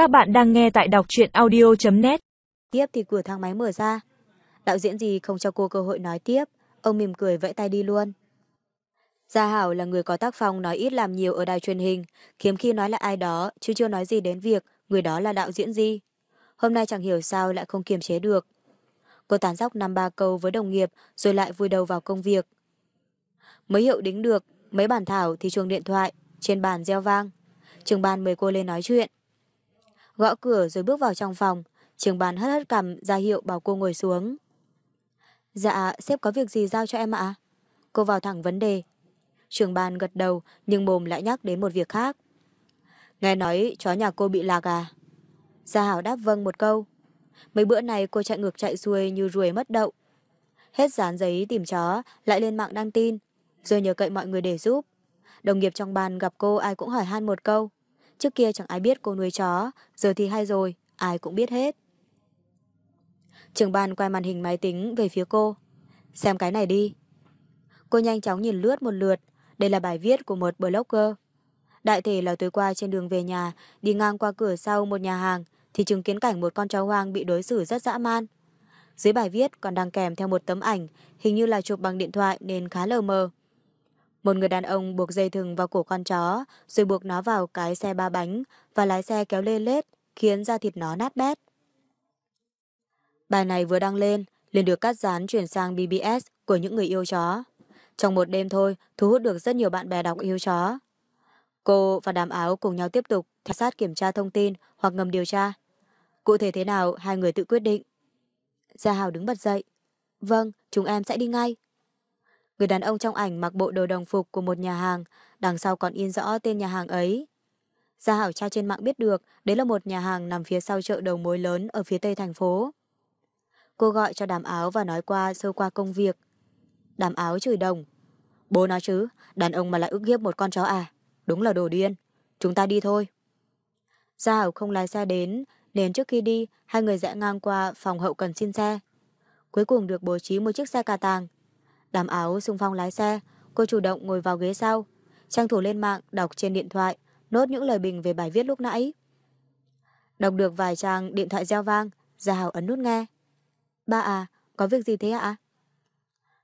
Các bạn đang nghe tại đọc truyện audio.net Tiếp thì cửa thang máy mở ra. Đạo diễn gì không cho cô cơ hội nói tiếp, ông mỉm cười vẫy tay đi luôn. Gia Hảo là người có tác phong nói ít làm nhiều ở đài truyền hình, kiếm khi nói là ai đó, chứ chưa nói gì đến việc người đó là đạo diễn gì. Hôm nay chẳng hiểu sao lại không kiềm chế được. Cô tán dóc năm ba câu với đồng nghiệp rồi lại vui đầu vào công việc. Mới hiệu đính được, mấy bản thảo thì chuông điện thoại, trên bàn reo vang. Trường ban mời cô lên nói chuyện. Gõ cửa rồi bước vào trong phòng, trường bàn hất hất cầm ra hiệu bảo cô ngồi xuống. Dạ, sếp có việc gì giao cho em ạ? Cô vào thẳng vấn đề. Trường bàn gật đầu nhưng mồm lại nhắc đến một việc khác. Nghe nói chó nhà cô bị lạc à? Gia Hảo đáp vâng một câu. Mấy bữa này cô chạy ngược chạy xuôi như ruồi mất đậu. Hết dán giấy tìm chó, lại lên mạng đăng tin, rồi nhờ cậy mọi người để giúp. Đồng nghiệp trong bàn gặp cô ai cũng hỏi han một câu. Trước kia chẳng ai biết cô nuôi chó, giờ thì hay rồi, ai cũng biết hết. Trường ban quay màn hình máy tính về phía cô. Xem cái này đi. Cô nhanh chóng nhìn lướt một lượt, đây là bài viết của một blogger. Đại thể là tối qua trên đường về nhà, đi ngang qua cửa sau một nhà hàng, thì chứng kiến cảnh một con chó hoang bị đối xử rất dã man. Dưới bài viết còn đang kèm theo một tấm ảnh, hình như là chụp bằng điện thoại nên khá lờ mờ. Một người đàn ông buộc dây thừng vào cổ con chó, rồi buộc nó vào cái xe ba bánh và lái xe kéo lê lết, khiến da thịt nó nát bét. Bài này vừa đăng lên, liền được cắt dán chuyển sang BBS của những người yêu chó. Trong một đêm thôi, thu hút được rất nhiều bạn bè đọc yêu chó. Cô và đàm áo cùng nhau tiếp tục theo sát kiểm tra thông tin hoặc ngầm điều tra. Cụ thể thế nào, hai người tự quyết định. Gia Hào đứng bật dậy. Vâng, chúng em sẽ đi ngay. Người đàn ông trong ảnh mặc bộ đồ đồng phục của một nhà hàng, đằng sau còn in rõ tên nhà hàng ấy. Gia Hảo tra trên mạng biết được đấy là một nhà hàng nằm phía sau chợ đầu mối lớn ở phía tây thành phố. Cô gọi cho đàm áo và nói qua sơ qua công việc. Đàm áo chửi đồng. Bố nói chứ, đàn ông mà lại ức hiếp một con chó à? Đúng là đồ điên. Chúng ta đi thôi. Gia Hảo không lái xe đến, nên trước khi đi, hai người rẽ ngang qua phòng hậu cần xin xe. Cuối cùng được bố trí một chiếc xe cà tàng. Đàm áo xung phong lái xe, cô chủ động ngồi vào ghế sau, tranh thủ lên mạng đọc trên điện thoại, nốt những lời bình về bài viết lúc nãy. Đọc được vài trang điện thoại reo vang, Gia Hảo ấn nút nghe. Ba à, có việc gì thế ạ?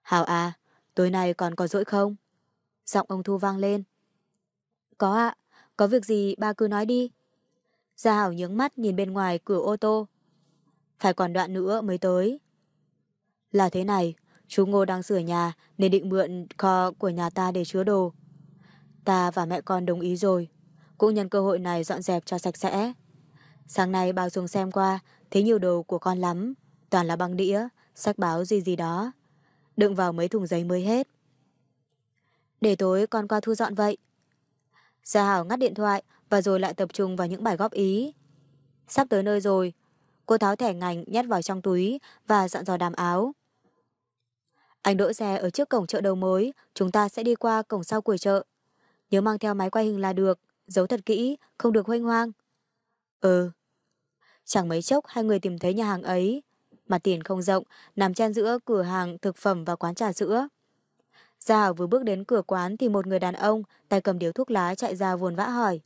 Hảo à, tối nay còn có rỗi không? Giọng ông Thu vang lên. Có ạ, có việc gì ba cứ nói đi. Gia Hảo nhướng mắt nhìn bên ngoài cửa ô tô. Phải còn đoạn nữa mới tới. Là thế này, chú Ngô đang sửa nhà nên định mượn kho của nhà ta để chứa đồ. Ta và mẹ con đồng ý rồi, cũng nhân cơ hội này dọn dẹp cho sạch sẽ. Sáng nay bao xuống xem qua, thấy nhiều đồ của con lắm, toàn là băng đĩa, sách báo gì gì đó. Đựng vào mấy thùng giấy mới hết. Để tối con qua thu dọn vậy. Gia Hảo ngắt điện thoại và rồi lại tập trung vào những bài góp ý. Sắp tới nơi rồi, cô tháo thẻ ngành nhét vào trong túi và dặn dò đàm áo. Anh đỗ xe ở trước cổng chợ đầu mối, chúng ta sẽ đi qua cổng sau của chợ. Nhớ mang theo máy quay hình là được, giấu thật kỹ, không được hoanh hoang. Ừ. Chẳng mấy chốc hai người tìm thấy nhà hàng ấy. Mặt tiền không rộng, nằm chen giữa cửa hàng thực phẩm và quán trà sữa. Gia Hảo vừa bước đến cửa quán thì một người đàn ông tay cầm điếu thuốc lá chạy ra vồn vã hỏi.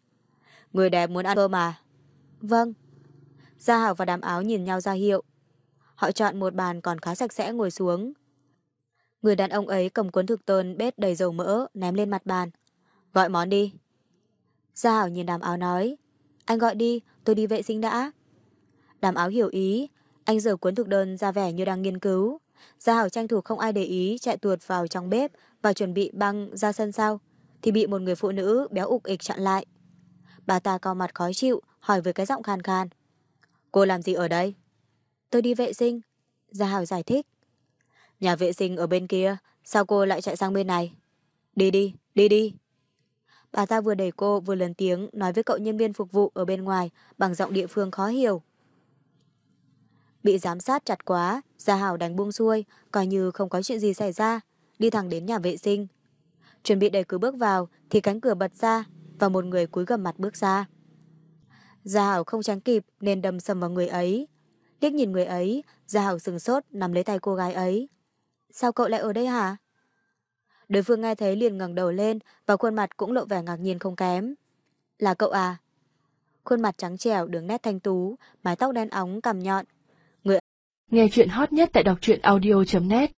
Người đẹp muốn ăn cơm mà. Vâng. Gia Hảo và đám áo nhìn nhau ra hiệu. Họ chọn một bàn còn khá sạch sẽ ngồi xuống. Người đàn ông ấy cầm cuốn thực tơn bết đầy dầu mỡ ném lên mặt bàn. Gọi món đi. Gia Hảo nhìn đàm áo nói. Anh gọi đi, tôi đi vệ sinh đã. Đàm áo hiểu ý. Anh giở cuốn thực đơn ra vẻ như đang nghiên cứu. Gia Hảo tranh thủ không ai để ý chạy tuột vào trong bếp và chuẩn bị băng ra sân sau. Thì bị một người phụ nữ béo ục ịch chặn lại. Bà ta cao mặt khó chịu, hỏi với cái giọng khan khan. Cô làm gì ở đây? Tôi đi vệ sinh. Gia Hảo giải thích. Nhà vệ sinh ở bên kia, sao cô lại chạy sang bên này? Đi đi, đi đi. Bà ta vừa đẩy cô vừa lớn tiếng nói với cậu nhân viên phục vụ ở bên ngoài bằng giọng địa phương khó hiểu. Bị giám sát chặt quá, Gia Hảo đánh buông xuôi, coi như không có chuyện gì xảy ra, đi thẳng đến nhà vệ sinh. Chuẩn bị đẩy cứ bước vào thì cánh cửa bật ra và một người cúi gầm mặt bước ra. Gia Hảo không tránh kịp nên đâm sầm vào người ấy. Liếc nhìn người ấy, Gia Hảo sừng sốt nắm lấy tay cô gái ấy. Sao cậu lại ở đây hả? Đối phương nghe thấy liền ngẩng đầu lên và khuôn mặt cũng lộ vẻ ngạc nhiên không kém. Là cậu à? khuôn mặt trắng trẻo, đường nét thanh tú, mái tóc đen óng, cằm nhọn. Nghe chuyện hot nhất tại đọc truyện audio.net